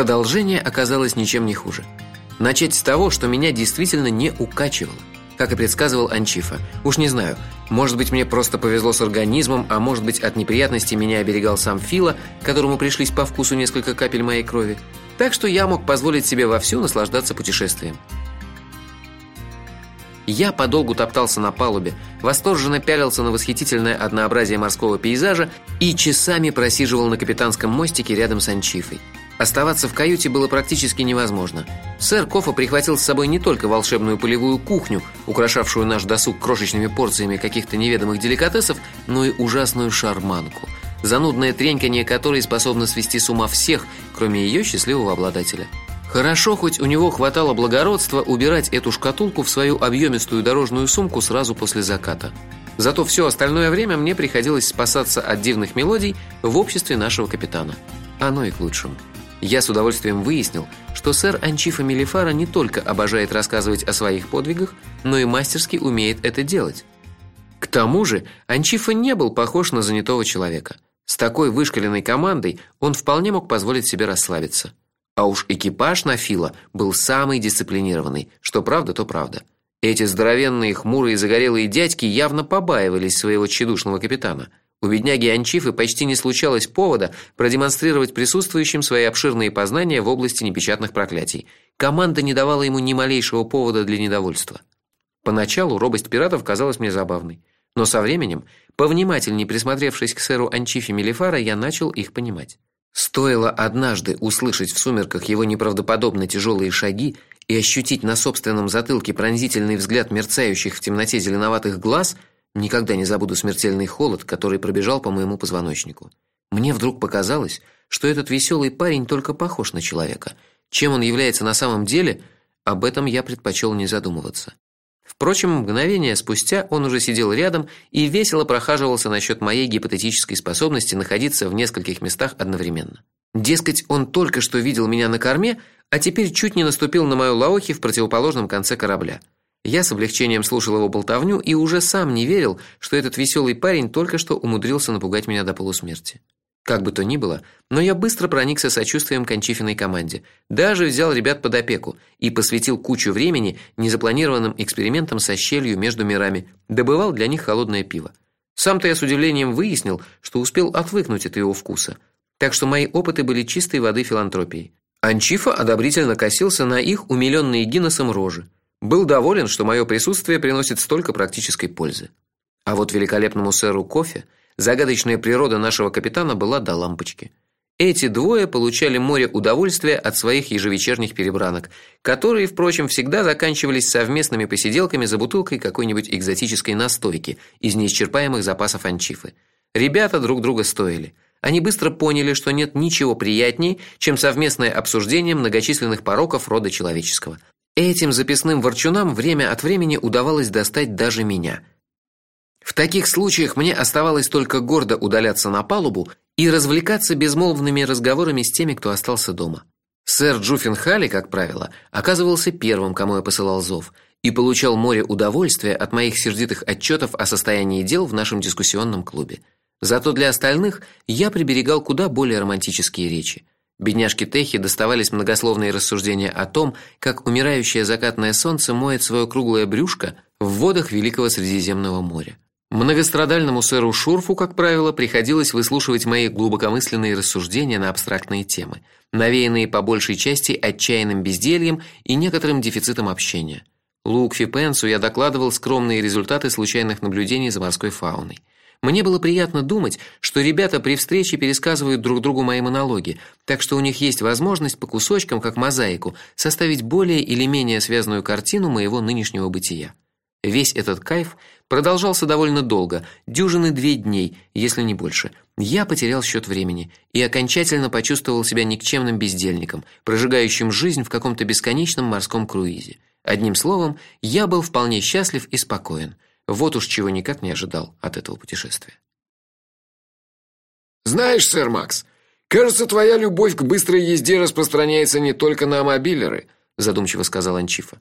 Продолжение оказалось ничем не хуже. Начать с того, что меня действительно не укачивало, как и предсказывал Анчифа. Уж не знаю, может быть, мне просто повезло с организмом, а может быть, от неприятностей меня оберегал сам Фила, которому пришлись по вкусу несколько капель моей крови. Так что я мог позволить себе вовсю наслаждаться путешествием. Я подолгу топтался на палубе, восторженно пялился на восхитительное однообразие морского пейзажа и часами просиживал на капитанском мостике рядом с Анчифой. Оставаться в каюте было практически невозможно. Сэр Кофа прихватил с собой не только волшебную полевую кухню, украшавшую наш досуг крошечными порциями каких-то неведомых деликатесов, но и ужасную шарманку, занудное треньканье которой способно свести с ума всех, кроме ее счастливого обладателя. Хорошо, хоть у него хватало благородства убирать эту шкатулку в свою объемистую дорожную сумку сразу после заката. Зато все остальное время мне приходилось спасаться от дивных мелодий в обществе нашего капитана. Оно и к лучшему. Я с удовольствием выяснил, что сэр Анчифа Мелифара не только обожает рассказывать о своих подвигах, но и мастерски умеет это делать. К тому же, Анчифа не был похож на занятого человека. С такой вышкаленной командой он вполне мог позволить себе расслабиться. А уж экипаж на Фила был самый дисциплинированный, что правда, то правда. Эти здоровенные, хмурые, загорелые дядьки явно побаивались своего тщедушного капитана. У бедняги Анчифы почти не случалось повода продемонстрировать присутствующим свои обширные познания в области непечатных проклятий. Команда не давала ему ни малейшего повода для недовольства. Поначалу робость пиратов казалась мне забавной, но со временем, повнимательнее присмотревшись к сэру Анчифе Мелифара, я начал их понимать. Стоило однажды услышать в сумерках его неправдоподобно тяжелые шаги и ощутить на собственном затылке пронзительный взгляд мерцающих в темноте зеленоватых глаз – Никогда не забуду смертельный холод, который пробежал по моему позвоночнику. Мне вдруг показалось, что этот веселый парень только похож на человека. Чем он является на самом деле, об этом я предпочел не задумываться. Впрочем, мгновение спустя он уже сидел рядом и весело прохаживался насчет моей гипотетической способности находиться в нескольких местах одновременно. Дескать, он только что видел меня на корме, а теперь чуть не наступил на мою лаохи в противоположном конце корабля. Я с облегчением слушал его болтовню и уже сам не верил, что этот веселый парень только что умудрился напугать меня до полусмерти. Как бы то ни было, но я быстро проникся сочувствием к Анчифиной команде. Даже взял ребят под опеку и посвятил кучу времени незапланированным экспериментам со щелью между мирами. Добывал для них холодное пиво. Сам-то я с удивлением выяснил, что успел отвыкнуть от его вкуса. Так что мои опыты были чистой воды филантропией. Анчифа одобрительно косился на их умилённые Гиннесом рожи. Был доволен, что мое присутствие приносит столько практической пользы. А вот великолепному сэру Кофе загадочная природа нашего капитана была до лампочки. Эти двое получали море удовольствия от своих ежевечерних перебранок, которые, впрочем, всегда заканчивались совместными посиделками за бутылкой какой-нибудь экзотической настойки из неисчерпаемых запасов анчифы. Ребята друг друга стоили. Они быстро поняли, что нет ничего приятнее, чем совместное обсуждение многочисленных пороков рода человеческого – Этим записным ворчунам время от времени удавалось достать даже меня. В таких случаях мне оставалось только гордо удаляться на палубу и развлекаться безмолвными разговорами с теми, кто остался дома. Сэр Джуффин Халли, как правило, оказывался первым, кому я посылал зов, и получал море удовольствия от моих сердитых отчетов о состоянии дел в нашем дискуссионном клубе. Зато для остальных я приберегал куда более романтические речи. Бедняжке Техи доставались многословные рассуждения о том, как умирающее закатное солнце моет свое круглое брюшко в водах Великого Средиземного моря. Многострадальному сэру Шурфу, как правило, приходилось выслушивать мои глубокомысленные рассуждения на абстрактные темы, навеянные по большей части отчаянным бездельем и некоторым дефицитом общения. Лукфи Пенсу я докладывал скромные результаты случайных наблюдений за морской фауной. Мне было приятно думать, что ребята при встрече пересказывают друг другу мои монологи, так что у них есть возможность по кусочкам, как мозаику, составить более или менее связанную картину моего нынешнего бытия. Весь этот кайф продолжался довольно долго, дюжины две дней, если не больше. Я потерял счет времени и окончательно почувствовал себя никчемным бездельником, прожигающим жизнь в каком-то бесконечном морском круизе. Одним словом, я был вполне счастлив и спокоен. Вот уж чего никак не ожидал от этого путешествия. Знаешь, сэр Макс, кажется, твоя любовь к быстрой езде распространяется не только на мобилеры, задумчиво сказал Анчифа.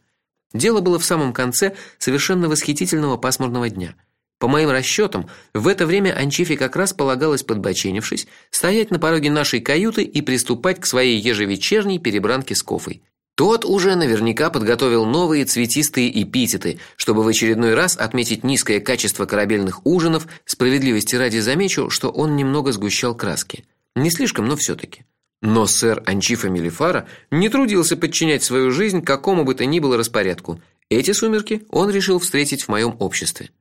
Дело было в самом конце совершенно восхитительного пасмурного дня. По моим расчетам, в это время Анчифе как раз полагалось подбоченившись, стоять на пороге нашей каюты и приступать к своей ежевечерней перебранке с Кофой. Тот уже наверняка подготовил новые цветистые эпитеты, чтобы в очередной раз отметить низкое качество корабельных ужинов. Справедливости ради замечу, что он немного сгущал краски. Не слишком, но все таки Но сэр Анчифа Мелифара не трудился подчинять свою жизнь какому бы то ни было распорядку. Эти сумерки он решил встретить в моем обществе.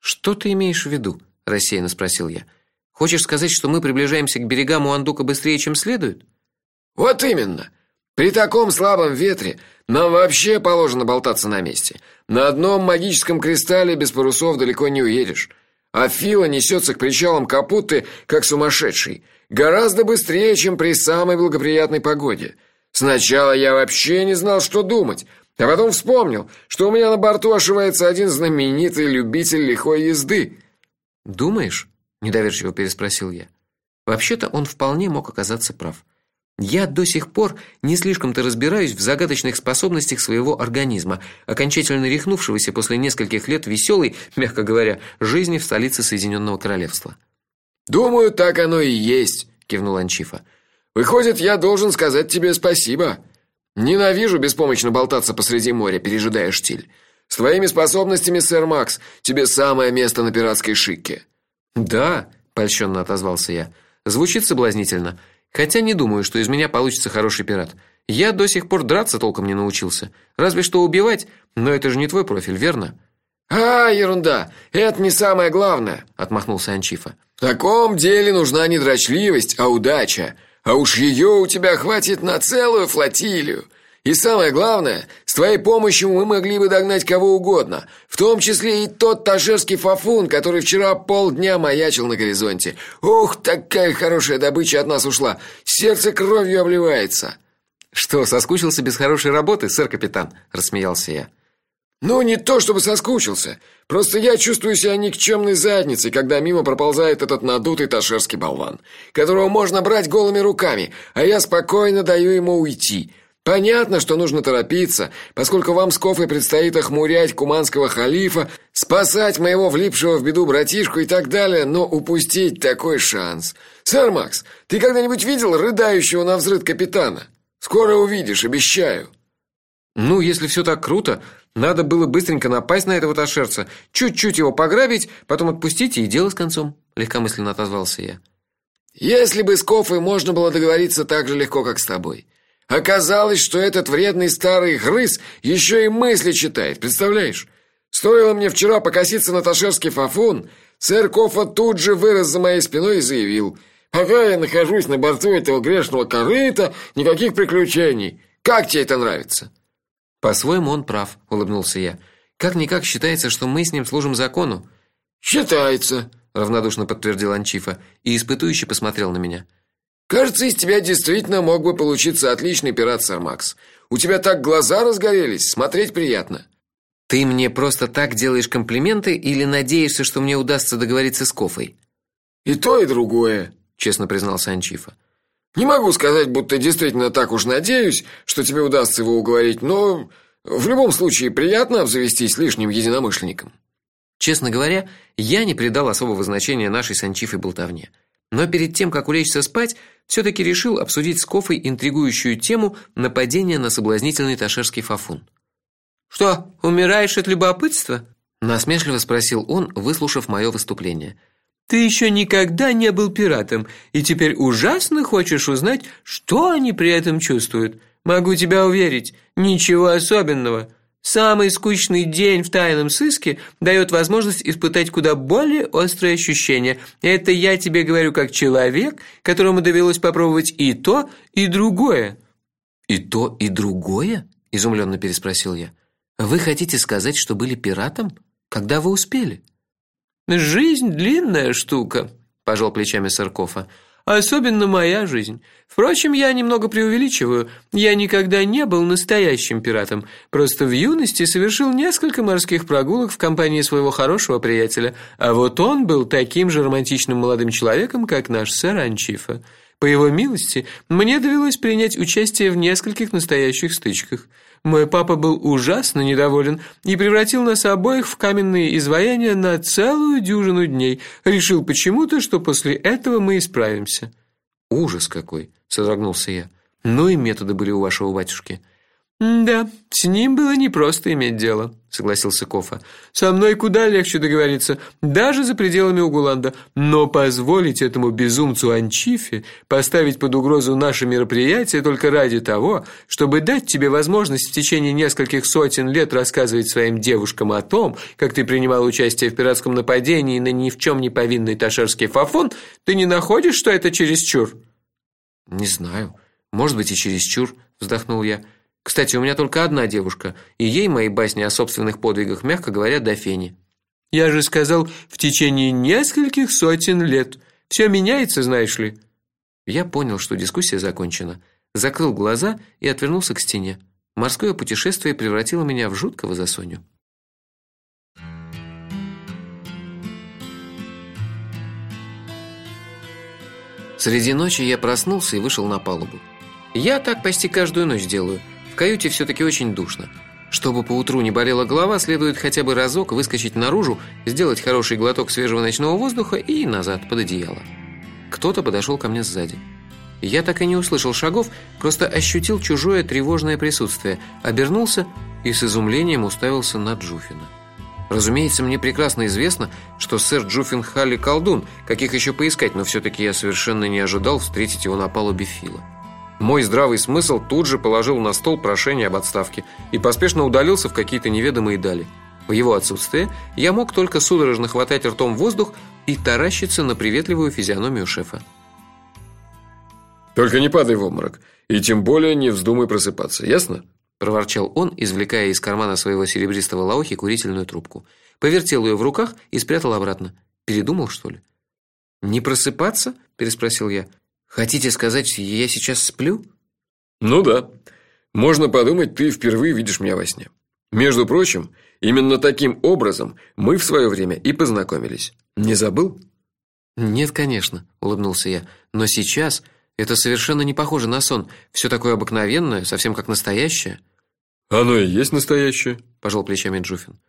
Что ты имеешь в виду? рассеянно спросил я. Хочешь сказать, что мы приближаемся к берегам Уандука быстрее, чем следует? Вот именно. При таком слабом ветре нам вообще положено болтаться на месте. На одном магическом кристалле без парусов далеко не уедешь. А Фила несется к причалам Капуты как сумасшедший, гораздо быстрее, чем при самой благоприятной погоде. Сначала я вообще не знал, что думать. А потом вспомнил, что у меня на борту ошивается один знаменитый любитель лихой езды. Думаешь? недоверчиво переспросил я. Вообще-то он вполне мог оказаться прав. Я до сих пор не слишком-то разбираюсь в загадочных способностях своего организма, окончательно рехнувшегося после нескольких лет веселой, мягко говоря, жизни в столице Соединенного королевства. Думаю, так оно и есть, кивнул Анчифа. Выходит, я должен сказать тебе спасибо. Ненавижу беспомощно болтаться посреди моря, пережидая штиль. С твоими способностями, сэр Макс, тебе самое место на пиратской шикке. Да, польщенно отозвался я. Звучит соблазнительно, хотя не думаю, что из меня получится хороший пират. Я до сих пор драться толком не научился, разве что убивать, но это же не твой профиль, верно? А, ерунда. Это не самое главное, отмахнулся Анчифа. В таком деле нужна не дрочливость, а удача. А уж ее у тебя хватит на целую флотилию. И самое главное, с твоей помощью мы могли бы догнать кого угодно, в том числе и тот ташерский фафун, который вчера полдня маячил на горизонте. Ух, такая хорошая добыча от нас ушла. Сердце кровью обливается. Что, соскучился без хорошей работы, сэр капитан, рассмеялся я. Ну, не то чтобы соскучился. Просто я чувствую себя никчемной задницей, когда мимо проползает этот надутый ташерский болван, которого можно брать голыми руками, а я спокойно даю ему уйти. Понятно, что нужно торопиться, поскольку вам с Кофой предстоит охмурять куманского халифа, спасать моего влипшего в беду братишку и так далее, но упустить такой шанс. Сэр Макс, ты когда-нибудь видел рыдающего на взрыв капитана? Скоро увидишь, обещаю. Ну, если все так круто, надо было быстренько напасть на этого ташерца, чуть-чуть его пограбить, потом отпустить и дело с концом, легкомысленно отозвался я. Если бы с Кофой можно было договориться так же легко, как с тобой. Оказалось, что этот вредный старый грыз еще и мысли читает, представляешь? Стоило мне вчера покоситься на ташерский фафун, сэр Кофа тут же вырос за моей спиной и заявил: "Пока я нахожусь на борту этого грешного корыта, никаких приключений. Как тебе это нравится?" По-своему он прав, улыбнулся я. Как никак считается, что мы с ним служим закону. Считается, равнодушно подтвердил Анчифа и испытующе посмотрел на меня. Кажется, из тебя действительно мог бы получиться отличный пират, сэр Макс. У тебя так глаза разгорелись, смотреть приятно. Ты мне просто так делаешь комплименты или надеешься, что мне удастся договориться с Кофой? И то, и другое, честно признался Анчифа. Не могу сказать, будто действительно так уж надеюсь, что тебе удастся его уговорить, но в любом случае приятно обзавестись лишним единомышленником. Честно говоря, я не придал особого значения нашей с Анчифой болтовне. Но перед тем, как улечься спать, все таки решил обсудить с Кофой интригующую тему нападения на соблазнительный ташерский фафун. Что, умираешь от любопытства? насмешливо спросил он, выслушав мое выступление. Ты еще никогда не был пиратом и теперь ужасно хочешь узнать, что они при этом чувствуют. Могу тебя уверить, ничего особенного. Самый скучный день в тайном сыске дает возможность испытать куда более острые ощущения. Это я тебе говорю как человек, которому довелось попробовать и то, и другое. И то, и другое? изумленно переспросил я. Вы хотите сказать, что были пиратом? Когда вы успели? Жизнь длинная штука, пожал плечами Саркофа. Особенно моя жизнь. Впрочем, я немного преувеличиваю. Я никогда не был настоящим пиратом. Просто в юности совершил несколько морских прогулок в компании своего хорошего приятеля. А вот он был таким же романтичным молодым человеком, как наш сэр Анчифа. По его милости, мне довелось принять участие в нескольких настоящих стычках. Мой папа был ужасно недоволен и превратил нас обоих в каменные изваяния на целую дюжину дней. Решил почему-то, что после этого мы исправимся. Ужас какой, содрогнулся я. Ну и методы были у вашего батюшки. Да, с ним было непросто иметь дело, согласился Кофа. Со мной куда легче договориться, даже за пределами Угуланда, но позволить этому безумцу Анчифе поставить под угрозу наше мероприятие только ради того, чтобы дать тебе возможность в течение нескольких сотен лет рассказывать своим девушкам о том, как ты принимал участие в пиратском нападении на ни в чем не повинный ташерский фафон, ты не находишь, что это чересчур? Не знаю, может быть и чересчур, вздохнул я. Кстати, у меня только одна девушка, и ей мои басни о собственных подвигах, мягко говоря, до фени. Я же сказал, в течение нескольких сотен лет. Все меняется, знаешь ли. Я понял, что дискуссия закончена, закрыл глаза и отвернулся к стене. Морское путешествие превратило меня в жуткого засоню. Среди ночи я проснулся и вышел на палубу. Я так почти каждую ночь делаю – каюте все таки очень душно. Чтобы поутру не болела голова, следует хотя бы разок выскочить наружу, сделать хороший глоток свежего ночного воздуха и назад под одеяло. Кто-то подошел ко мне сзади. Я так и не услышал шагов, просто ощутил чужое тревожное присутствие, обернулся и с изумлением уставился на Джуфина. Разумеется, мне прекрасно известно, что сэр Джуфин Халли колдун, каких еще поискать, но все таки я совершенно не ожидал встретить его на палубе Фила. Мой здравый смысл тут же положил на стол прошение об отставке и поспешно удалился в какие-то неведомые дали. В его отсутствие я мог только судорожно хватать ртом воздух и таращиться на приветливую физиономию шефа. Только не падай в обморок, и тем более не вздумай просыпаться, ясно? проворчал он, извлекая из кармана своего серебристого лаухи курительную трубку. Повертел ее в руках и спрятал обратно. Передумал, что ли? Не просыпаться? переспросил я. Хотите сказать, я сейчас сплю? Ну да. Можно подумать, ты впервые видишь меня во сне. Между прочим, именно таким образом мы в свое время и познакомились. Не забыл? Нет, конечно, улыбнулся я. Но сейчас это совершенно не похоже на сон. Все такое обыкновенное, совсем как настоящее. Оно и есть настоящее, пожал плечами Джуфин.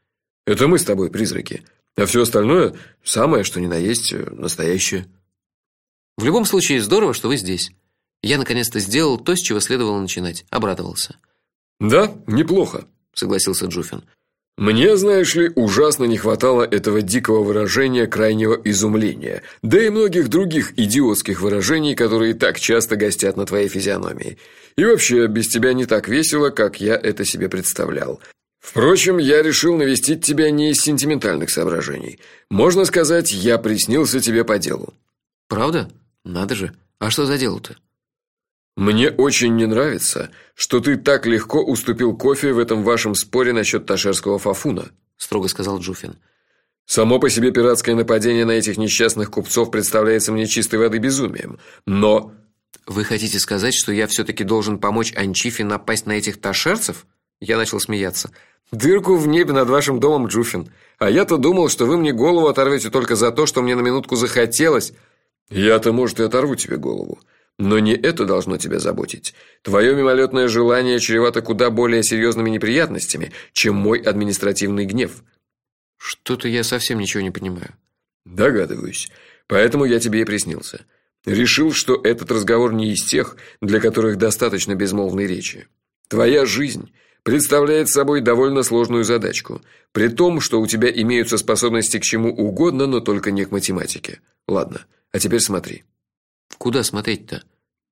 Это мы с тобой призраки, а все остальное самое что ни на есть настоящее. В любом случае здорово, что вы здесь. Я наконец-то сделал то, с чего следовало начинать. Обрадовался. Да, неплохо, согласился Джуфин. Мне, знаешь ли, ужасно не хватало этого дикого выражения крайнего изумления, да и многих других идиотских выражений, которые так часто гостят на твоей физиономии. И вообще, без тебя не так весело, как я это себе представлял. Впрочем, я решил навестить тебя не из сентиментальных соображений. Можно сказать, я приснился тебе по делу. Правда? Надо же. А что за дело-то? Мне очень не нравится, что ты так легко уступил кофе в этом вашем споре насчет ташерского фафуна, строго сказал Джуфин. Само по себе пиратское нападение на этих несчастных купцов представляется мне чистой воды безумием, но вы хотите сказать, что я все таки должен помочь Анчифе напасть на этих ташерцев? Я начал смеяться. Дырку в небе над вашим домом, Джуфин. А я-то думал, что вы мне голову оторвете только за то, что мне на минутку захотелось я-то, может, и оторву тебе голову, но не это должно тебя заботить. Твое мимолетное желание чревато куда более серьезными неприятностями, чем мой административный гнев. Что-то я совсем ничего не понимаю. Догадываюсь. Поэтому я тебе и приснился. Решил, что этот разговор не из тех, для которых достаточно безмолвной речи. Твоя жизнь представляет собой довольно сложную задачку, при том, что у тебя имеются способности к чему угодно, но только не к математике. Ладно. А теперь смотри. Куда смотреть-то?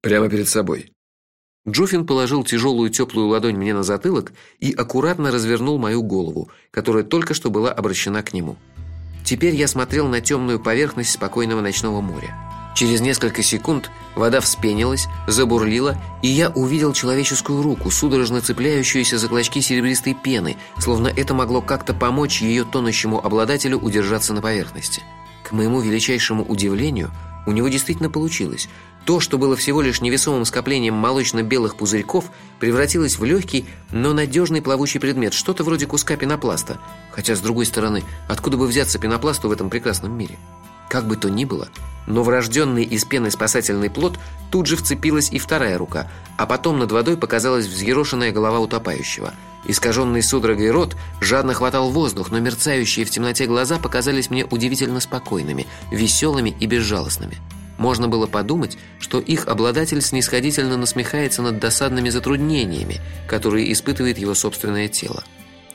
Прямо перед собой. Джуфин положил тяжелую теплую ладонь мне на затылок и аккуратно развернул мою голову, которая только что была обращена к нему. Теперь я смотрел на темную поверхность спокойного ночного моря. Через несколько секунд вода вспенилась, забурлила, и я увидел человеческую руку, судорожно цепляющуюся за клочки серебристой пены, словно это могло как-то помочь ее тонущему обладателю удержаться на поверхности. К моему величайшему удивлению, у него действительно получилось. То, что было всего лишь невесомым скоплением молочно-белых пузырьков, превратилось в легкий, но надежный плавучий предмет, что-то вроде куска пенопласта. Хотя с другой стороны, откуда бы взяться пенопласту в этом прекрасном мире? Как бы то ни было, но врожденный из пены спасательный плот тут же вцепилась и вторая рука, а потом над водой показалась взъерошенная голова утопающего. Искаженный судорогой рот жадно хватал воздух, но мерцающие в темноте глаза показались мне удивительно спокойными, веселыми и безжалостными. Можно было подумать, что их обладатель снисходительно насмехается над досадными затруднениями, которые испытывает его собственное тело.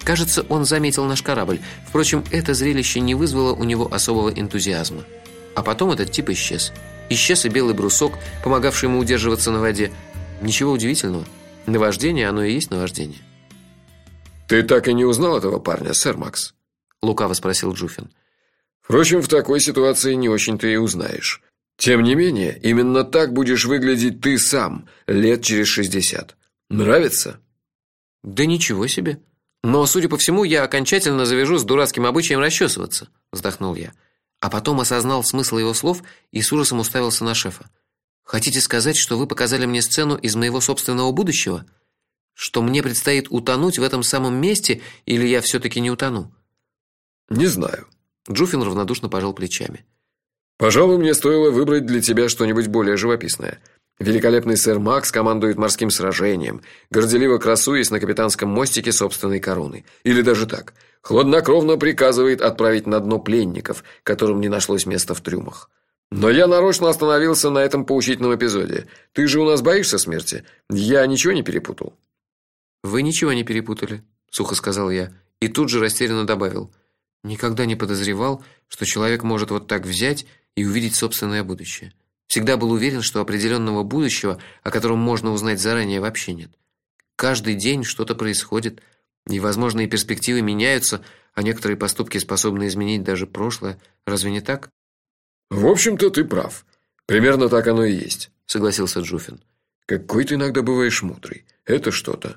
Кажется, он заметил наш корабль. Впрочем, это зрелище не вызвало у него особого энтузиазма. А потом этот тип исчез. Исчез и белый брусок, помогавший ему удерживаться на воде. Ничего удивительного. Наваждение, оно и есть наваждение. Ты так и не узнал этого парня, сэр Макс? лукаво спросил Джуфин. Впрочем, в такой ситуации не очень-то и узнаешь. Тем не менее, именно так будешь выглядеть ты сам лет через шестьдесят. Нравится? Да ничего себе. Но, судя по всему, я окончательно завяжу с дурацким обычаем расчесываться, вздохнул я. А потом осознал смысл его слов и с ужасом уставился на шефа. Хотите сказать, что вы показали мне сцену из моего собственного будущего? Что мне предстоит утонуть в этом самом месте или я все таки не утону? Не знаю. Джуфин равнодушно пожал плечами. Пожалуй, мне стоило выбрать для тебя что-нибудь более живописное. Великолепный сэр Макс командует морским сражением, горделиво красуясь на капитанском мостике собственной короны. Или даже так, хладнокровно приказывает отправить на дно пленников, которым не нашлось места в трюмах. Но я нарочно остановился на этом поучительном эпизоде. Ты же у нас боишься смерти? Я ничего не перепутал. Вы ничего не перепутали, сухо сказал я и тут же растерянно добавил: никогда не подозревал, что человек может вот так взять и увидеть собственное будущее. Всегда был уверен, что определенного будущего, о котором можно узнать заранее, вообще нет. Каждый день что-то происходит, и возможные перспективы меняются, а некоторые поступки способны изменить даже прошлое. Разве не так? В общем-то ты прав. Примерно так оно и есть, согласился Джуфин. Какой ты иногда бываешь мудрый. Это что-то.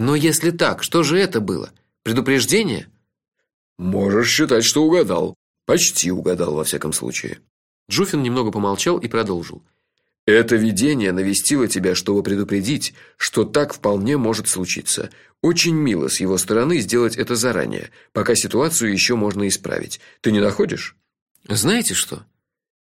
Но если так, что же это было? Предупреждение? Можешь считать, что угадал. Почти угадал во всяком случае. Джуфин немного помолчал и продолжил. Это видение навестило тебя, чтобы предупредить, что так вполне может случиться. Очень мило с его стороны сделать это заранее, пока ситуацию еще можно исправить. Ты не находишь? Знаете что?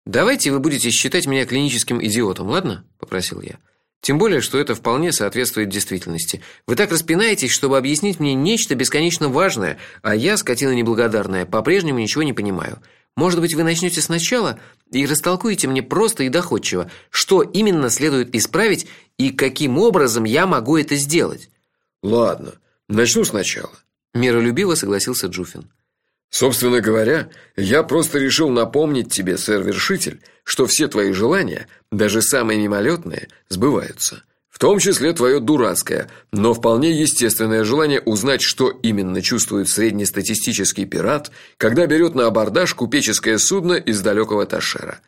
Давайте вы будете считать меня клиническим идиотом, ладно? попросил я. Тем более, что это вполне соответствует действительности. Вы так распинаетесь, чтобы объяснить мне нечто бесконечно важное, а я, скотина неблагодарная, по-прежнему ничего не понимаю. Может быть, вы начнете сначала и растолкуете мне просто и доходчиво, что именно следует исправить и каким образом я могу это сделать. Ладно, начну сначала. Миролюбиво согласился Джуфин. Собственно говоря, я просто решил напомнить тебе, сэр-вершитель, что все твои желания, даже самые мимолетные, сбываются. В том числе твое дурацкое, но вполне естественное желание узнать, что именно чувствует среднестатистический пират, когда берет на абордаж купеческое судно из далекого Ташера.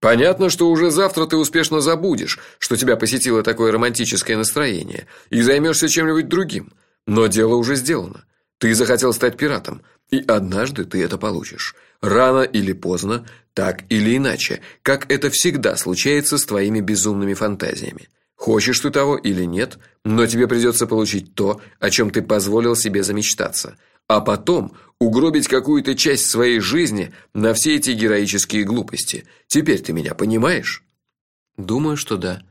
Понятно, что уже завтра ты успешно забудешь, что тебя посетило такое романтическое настроение, и займешься чем-нибудь другим. Но дело уже сделано. Ты захотел стать пиратом, и однажды ты это получишь. Рано или поздно, так или иначе, как это всегда случается с твоими безумными фантазиями. Хочешь ты того или нет, но тебе придется получить то, о чем ты позволил себе замечтаться, а потом угробить какую-то часть своей жизни на все эти героические глупости. Теперь ты меня понимаешь? Думаю, что да.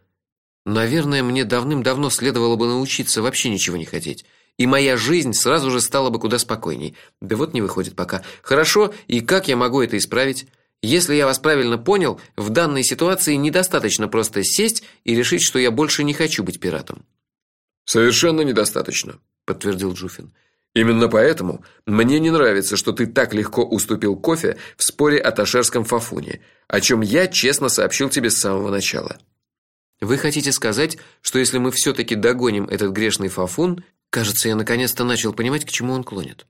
Наверное, мне давным-давно следовало бы научиться вообще ничего не хотеть, и моя жизнь сразу же стала бы куда спокойней. Да вот не выходит пока. Хорошо, и как я могу это исправить? Если я вас правильно понял, в данной ситуации недостаточно просто сесть и решить, что я больше не хочу быть пиратом. Совершенно недостаточно, подтвердил Джуфин. Именно поэтому мне не нравится, что ты так легко уступил кофе в споре о Ташерском фафуне, о чем я честно сообщил тебе с самого начала. Вы хотите сказать, что если мы все таки догоним этот грешный фафун, кажется, я наконец-то начал понимать, к чему он клонит.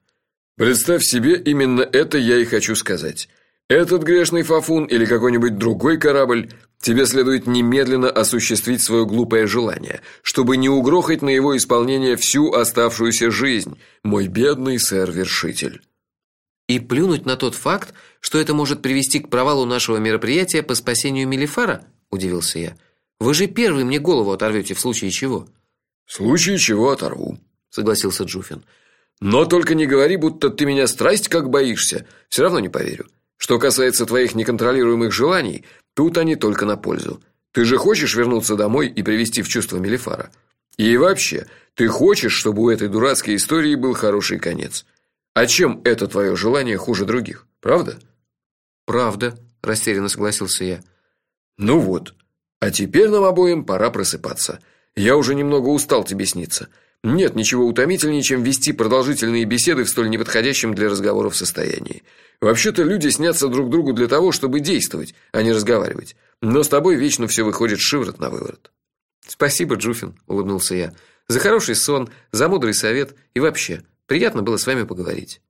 Представь себе, именно это я и хочу сказать. Этот грешный фафун или какой-нибудь другой корабль тебе следует немедленно осуществить свое глупое желание, чтобы не угрохать на его исполнение всю оставшуюся жизнь, мой бедный сэр-вершитель. И плюнуть на тот факт, что это может привести к провалу нашего мероприятия по спасению Мелифара, удивился я. Вы же первый мне голову оторвете в случае чего. В случае чего оторву, согласился Джуфин. Но только не говори, будто ты меня страсть как боишься. Все равно не поверю. Что касается твоих неконтролируемых желаний, тут они только на пользу. Ты же хочешь вернуться домой и привести в чувство Мелифара? И вообще, ты хочешь, чтобы у этой дурацкой истории был хороший конец? А чем это твое желание хуже других? Правда? Правда, растерянно согласился я. Ну вот. А теперь нам обоим пора просыпаться. Я уже немного устал тебе сниться. Нет ничего утомительнее, чем вести продолжительные беседы в столь неподходящем для разговоров состоянии. Вообще-то люди снятся друг другу для того, чтобы действовать, а не разговаривать. Но с тобой вечно все выходит шиворот на выворот. Спасибо, Джуфин, улыбнулся я. За хороший сон, за мудрый совет и вообще, приятно было с вами поговорить.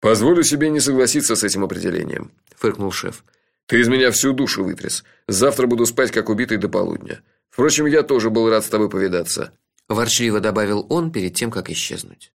Позволю себе не согласиться с этим определением, фыркнул шеф. Ты из меня всю душу вытряс. Завтра буду спать как убитый до полудня. Впрочем, я тоже был рад с тобой повидаться, ворчливо добавил он перед тем, как исчезнуть.